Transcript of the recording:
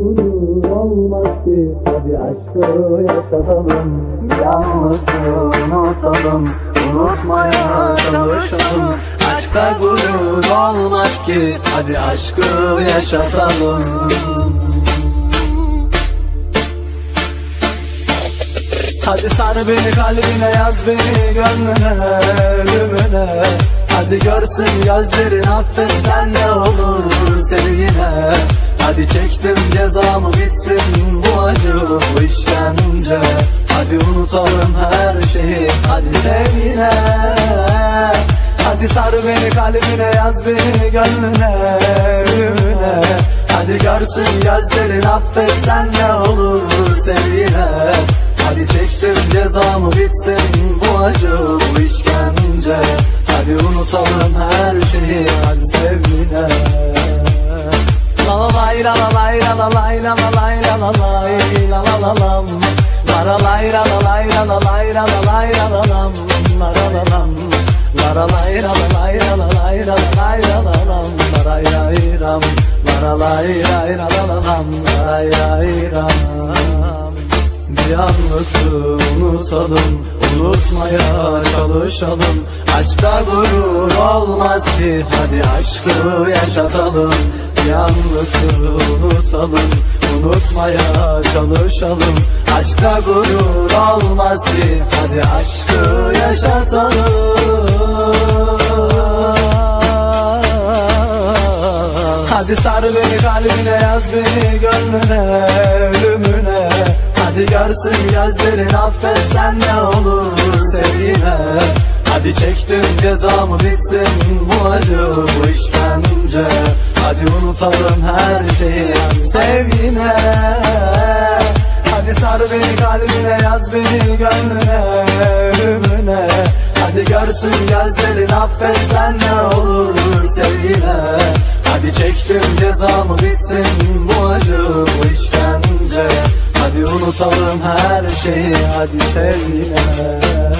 gurur olmaz ki Hadi aşkı yaşatalım. Yalnızlığı unutalım Unutmaya çalışalım. Aşkta gurur olmaz ki Hadi aşkı yaşatalım. Hadi sar beni kalbine yaz beni gönlüne ölümüne. Hadi görsün gözlerin affet sen ne olur çektim cezamı bitsin bu acı bu işkence. Hadi unutalım her şeyi hadi sevgine. Hadi sar beni kalbine yaz beni gönlüne ölümüne Hadi görsün gözlerin affet sen ne olur sevgine. Hadi çektim cezamı bitsin bu acı bu işkence. Hadi unutalım her şeyi hadi sevgine La la lay la la lay la la lay la la lay la la lay la la la lam La la lay la la lay la la lay la la lay la la lam La la la lam La la lay la la lay la la lay la la lay la la lam La lay lay ram La la lay la la la lam La lay lay ram anlısı unutalım Unutmaya çalışalım. Aşkta gurur olmaz ki Hadi aşkı yaşatalım. Anlısı unutalım Unutmaya çalışalım. Aşkta gurur olmaz ki Hadi aşkı yaşatalım. Hadi sar beni kalbine yaz beni gönlüne ölümüne Hadi görsün gözlerin affet sen ne olur sevgine Hadi çektim cezamı bitsin bu acı bu işkence. Hadi unutalım her şeyi sevgine Hadi sar beni kalbine yaz beni gönlüne ölümüne. Hadi görsün gözlerin affet sen ne olur sevgine Hadi çektim cezamı bitsin unutalım her şeyi. Hadi sevgine